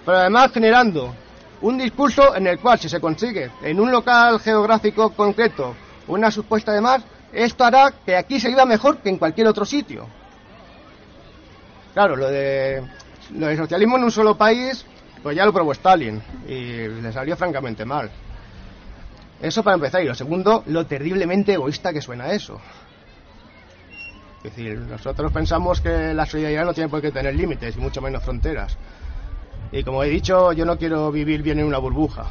Pero además generando un discurso en el cual si se consigue en un local geográfico concreto una supuesta de más, esto hará que aquí se viva mejor que en cualquier otro sitio. Claro, lo de, lo de socialismo en un solo país, pues ya lo probó Stalin y le salió francamente mal. Eso para empezar. Y lo segundo, lo terriblemente egoísta que suena eso. Es decir, nosotros pensamos que la solidaridad no tiene por qué tener límites y mucho menos fronteras. Y como he dicho, yo no quiero vivir bien en una burbuja.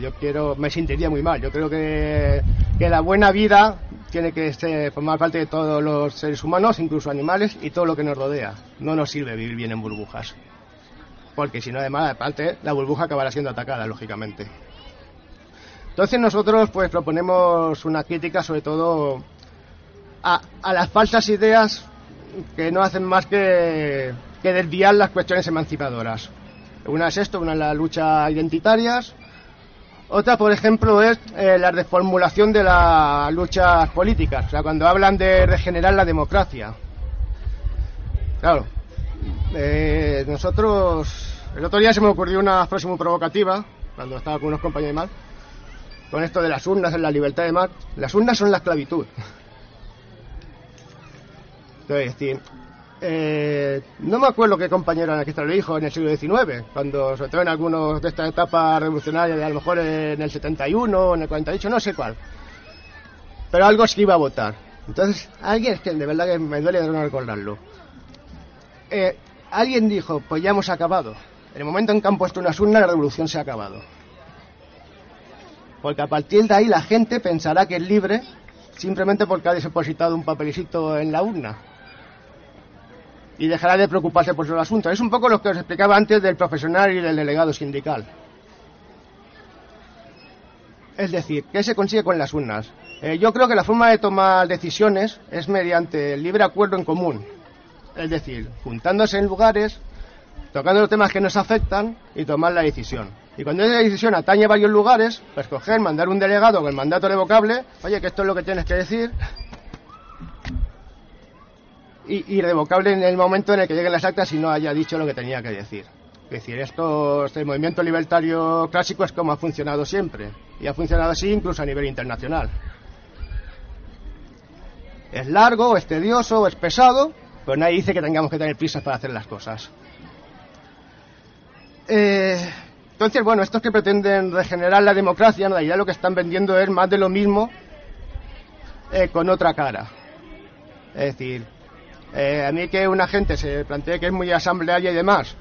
Yo quiero, me sentiría muy mal. Yo creo que, que la buena vida tiene que formar parte de todos los seres humanos, incluso animales, y todo lo que nos rodea. No nos sirve vivir bien en burbujas. Porque si no, además, aparte, la burbuja acabará siendo atacada, lógicamente. Entonces nosotros pues proponemos una crítica sobre todo a, las falsas ideas que no hacen más que, desviar las cuestiones emancipadoras. Una es esto, una es la lucha identitarias. Otra, por ejemplo, es eh, la reformulación de las luchas políticas, o sea, cuando hablan de regenerar la democracia. Claro, eh, nosotros, el otro día se me ocurrió una frase muy provocativa, cuando estaba con unos compañeros mal, con esto de las urnas en la libertad de mar. Las urnas son la esclavitud. Es decir, eh, no me acuerdo qué compañero anarquista lo dijo en el siglo XIX, cuando, sobre todo en algunos de estas etapas revolucionarias, a lo mejor en el 71 o en el 48, no sé cuál. Pero algo que iba a votar. Entonces, alguien, es que de verdad que me duele de no recordarlo. Eh, alguien dijo, pues ya hemos acabado. En el momento en que han puesto unas urnas, la revolución se ha acabado porque a partir de ahí la gente pensará que es libre simplemente porque ha depositado un papelicito en la urna y dejará de preocuparse por su asunto. Es un poco lo que os explicaba antes del profesional y del delegado sindical. Es decir, ¿qué se consigue con las urnas? Eh, yo creo que la forma de tomar decisiones es mediante el libre acuerdo en común. Es decir, juntándose en lugares, tocando los temas que nos afectan y tomar la decisión. Y cuando esa decisión atañe varios lugares, pues coger, mandar un delegado con el mandato revocable, oye, que esto es lo que tienes que decir, y, revocable en el momento en el que lleguen las actas y no haya dicho lo que tenía que decir. Es decir, esto, este movimiento libertario clásico es como ha funcionado siempre, y ha funcionado así incluso a nivel internacional. Es largo, es tedioso, es pesado, pero nadie dice que tengamos que tener prisas para hacer las cosas. Eh, Entonces, bueno, estos que pretenden regenerar la democracia, en realidad lo que están vendiendo es más de lo mismo eh, con otra cara. Es decir, eh, a mí que una gente se plantee que es muy asamblearia y demás,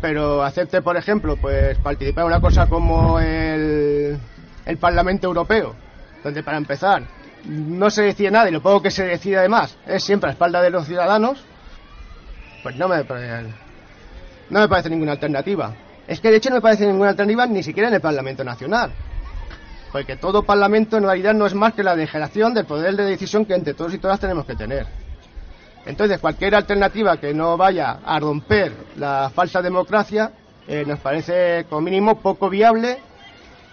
pero acepte, por ejemplo, pues participar en una cosa como el, el Parlamento Europeo, donde para empezar no se decide nada y lo poco que se decide además es siempre a espalda de los ciudadanos, pues no me, no me parece ninguna alternativa. Es que de hecho no me parece ninguna alternativa ni siquiera en el Parlamento Nacional. Porque todo Parlamento en realidad no es más que la degeneración del poder de decisión que entre todos y todas tenemos que tener. Entonces, cualquier alternativa que no vaya a romper la falsa democracia eh, nos parece, como mínimo, poco viable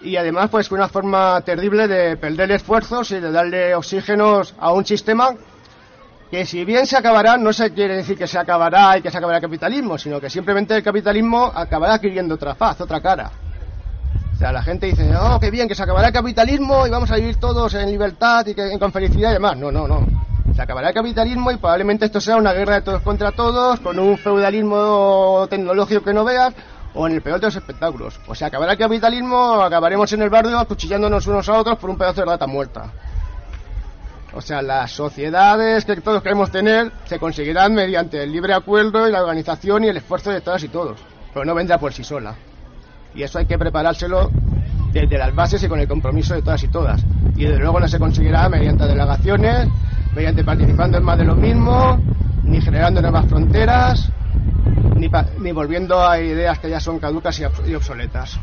y además, pues, una forma terrible de perder esfuerzos y de darle oxígenos a un sistema que, si bien se acabará, no se quiere decir que se acabará y que se acabará el capitalismo, sino que simplemente el capitalismo acabará adquiriendo otra faz, otra cara. O sea, la gente dice, oh, qué bien, que se acabará el capitalismo y vamos a vivir todos en libertad y que, con felicidad y demás. No, no, no. Se acabará el capitalismo y probablemente esto sea una guerra de todos contra todos, con un feudalismo tecnológico que no veas, o en el peor de los espectáculos. O sea, acabará el capitalismo, acabaremos en el barrio acuchillándonos unos a otros por un pedazo de rata muerta. O sea, las sociedades que todos queremos tener se conseguirán mediante el libre acuerdo y la organización y el esfuerzo de todas y todos, pero no vendrá por sí sola. Y eso hay que preparárselo desde las bases y con el compromiso de todas y todas. Y desde luego no se conseguirá mediante delegaciones, mediante participando en más de lo mismo, ni generando nuevas fronteras, ni, ni volviendo a ideas que ya son caducas y, obsoletas.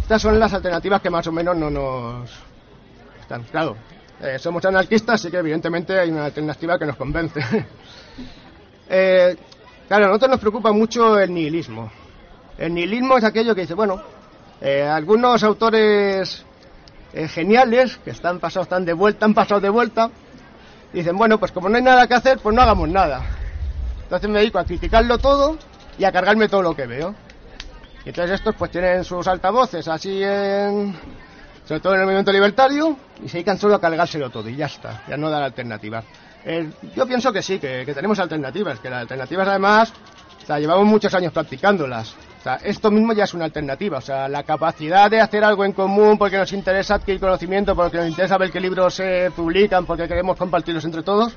Estas son las alternativas que más o menos no nos están. Claro, eh, somos anarquistas, así que evidentemente hay una alternativa que nos convence. eh, claro, a nosotros nos preocupa mucho el nihilismo. El nihilismo es aquello que dice, bueno, eh, algunos autores geniales que están pasados, están de vuelta, han pasado de vuelta, dicen, bueno, pues como no hay nada que hacer, pues no hagamos nada. Entonces me dedico a criticarlo todo y a cargarme todo lo que veo. Y entonces estos pues tienen sus altavoces así en... sobre todo en el movimiento libertario, y se dedican solo a cargárselo todo y ya está, ya no dan alternativas. Eh, yo pienso que sí, que, que, tenemos alternativas, que las alternativas además, o sea, llevamos muchos años practicándolas. Esto mismo ya es una alternativa, o sea, la capacidad de hacer algo en común porque nos interesa adquirir conocimiento, porque nos interesa ver qué libros se publican, porque queremos compartirlos entre todos,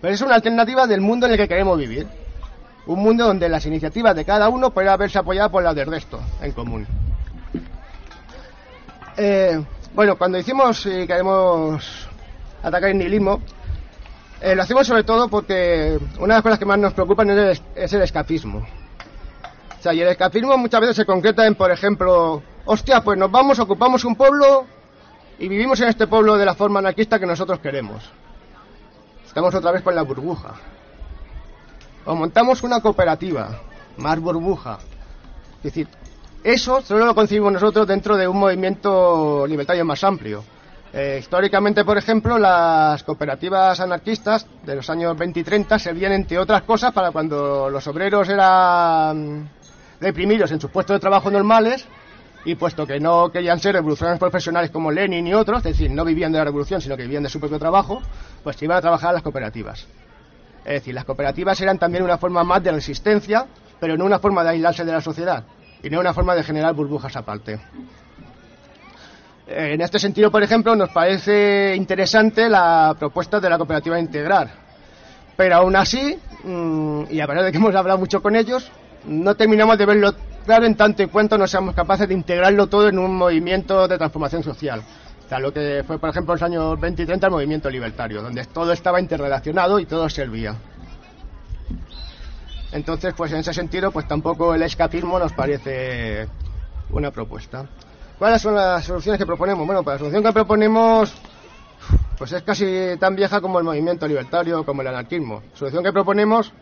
pero es una alternativa del mundo en el que queremos vivir. Un mundo donde las iniciativas de cada uno puedan verse apoyadas por las del resto en común. Eh, bueno, cuando decimos y queremos atacar el nihilismo, eh, lo hacemos sobre todo porque una de las cosas que más nos preocupan es el, es el escapismo. O sea, y el escapismo muchas veces se concreta en, por ejemplo, hostia, pues nos vamos, ocupamos un pueblo y vivimos en este pueblo de la forma anarquista que nosotros queremos. Estamos otra vez con la burbuja. O montamos una cooperativa, más burbuja. Es decir, eso solo lo concibimos nosotros dentro de un movimiento libertario más amplio. Eh, históricamente, por ejemplo, las cooperativas anarquistas de los años 20 y 30 servían, entre otras cosas, para cuando los obreros eran reprimidos en sus puestos de trabajo normales y puesto que no querían ser revolucionarios profesionales como Lenin y otros, es decir, no vivían de la revolución, sino que vivían de su propio trabajo, pues se iban a trabajar a las cooperativas. Es decir, las cooperativas eran también una forma más de resistencia, pero no una forma de aislarse de la sociedad, y no una forma de generar burbujas aparte. En este sentido, por ejemplo, nos parece interesante la propuesta de la cooperativa integrar. Pero aún así, y a pesar de que hemos hablado mucho con ellos, no terminamos de verlo claro en tanto y cuanto no seamos capaces de integrarlo todo en un movimiento de transformación social. O sea, lo que fue, por ejemplo, en los años 20 y 30 el movimiento libertario, donde todo estaba interrelacionado y todo servía. Entonces, pues en ese sentido, pues tampoco el escapismo nos parece una propuesta. ¿Cuáles son las soluciones que proponemos? Bueno, pues la solución que proponemos pues es casi tan vieja como el movimiento libertario, como el anarquismo. La solución que proponemos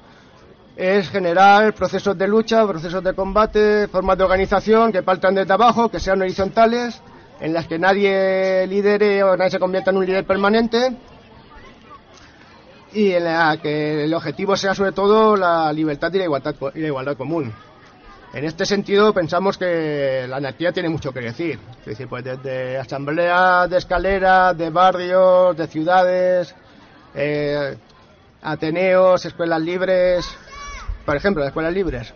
es generar procesos de lucha, procesos de combate, formas de organización que partan desde abajo, que sean horizontales, en las que nadie lidere o nadie se convierta en un líder permanente y en la que el objetivo sea sobre todo la libertad y la igualdad, y la igualdad común. En este sentido pensamos que la anarquía tiene mucho que decir, es decir, pues desde asambleas de escaleras, de barrios, de ciudades, eh, ateneos, escuelas libres, por ejemplo, las escuelas libres,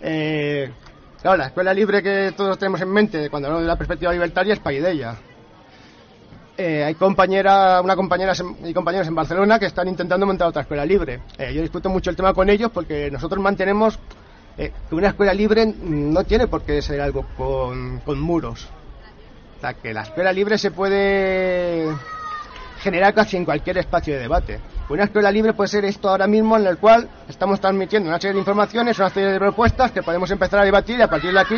eh, la escuela libre que todos tenemos en mente cuando hablamos de la perspectiva libertaria es Paideia. Eh, hay compañera, una compañera y compañeros en Barcelona que están intentando montar otra escuela libre. Eh, yo discuto mucho el tema con ellos porque nosotros mantenemos eh, que una escuela libre no tiene por qué ser algo con, con muros. O sea, que la escuela libre se puede generar casi en cualquier espacio de debate. Una escuela libre puede ser esto ahora mismo en el cual estamos transmitiendo una serie de informaciones, una serie de propuestas que podemos empezar a debatir y a partir de aquí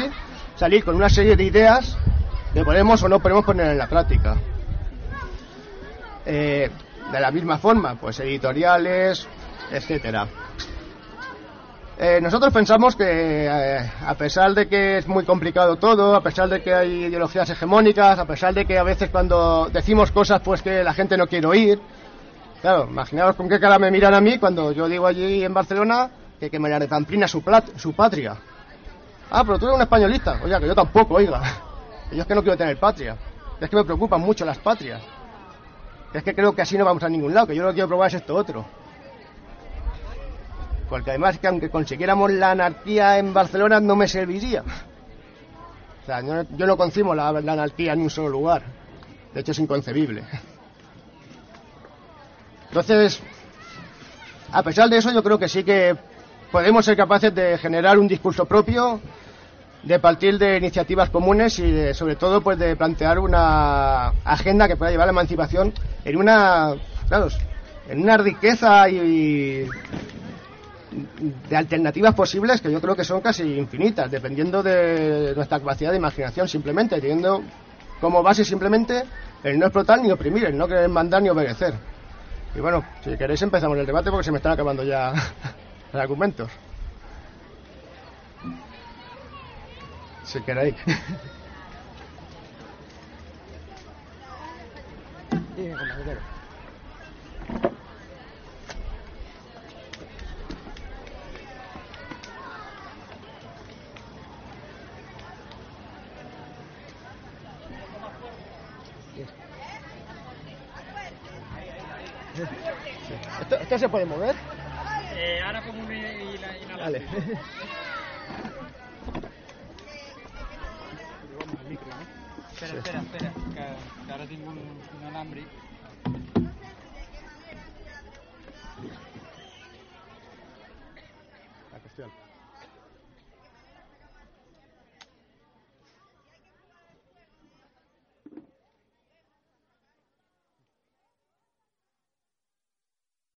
salir con una serie de ideas que podemos o no podemos poner en la práctica. Eh, de la misma forma, pues editoriales, etcétera. Eh, nosotros pensamos que, eh, a pesar de que es muy complicado todo, a pesar de que hay ideologías hegemónicas, a pesar de que a veces cuando decimos cosas pues que la gente no quiere oír, claro, imaginaos con qué cara me miran a mí cuando yo digo allí en Barcelona que, que me la repamplina su, su patria. Ah, pero tú eres un españolista. Oiga, que yo tampoco, oiga. Yo es que no quiero tener patria. Es que me preocupan mucho las patrias. Es que creo que así no vamos a ningún lado, que yo lo que quiero probar es esto otro. Porque además que aunque consiguiéramos la anarquía en Barcelona no me serviría. O sea, yo, no concibo la, anarquía en un solo lugar. De hecho es inconcebible. Entonces, a pesar de eso, yo creo que sí que podemos ser capaces de generar un discurso propio, de partir de iniciativas comunes y sobre todo pues de plantear una agenda que pueda llevar la emancipación en una, claro, en una riqueza y, de alternativas posibles que yo creo que son casi infinitas, dependiendo de nuestra capacidad de imaginación simplemente, teniendo como base simplemente el no explotar ni oprimir, el no querer mandar ni obedecer. Y bueno, si queréis empezamos el debate porque se me están acabando ya los argumentos. Si queréis. ¿Esto, ¿Esto, se puede mover? Eh, ahora como. Vale. Espera, espera, espera, que, que ara tinc un, un alambri. La cuestión.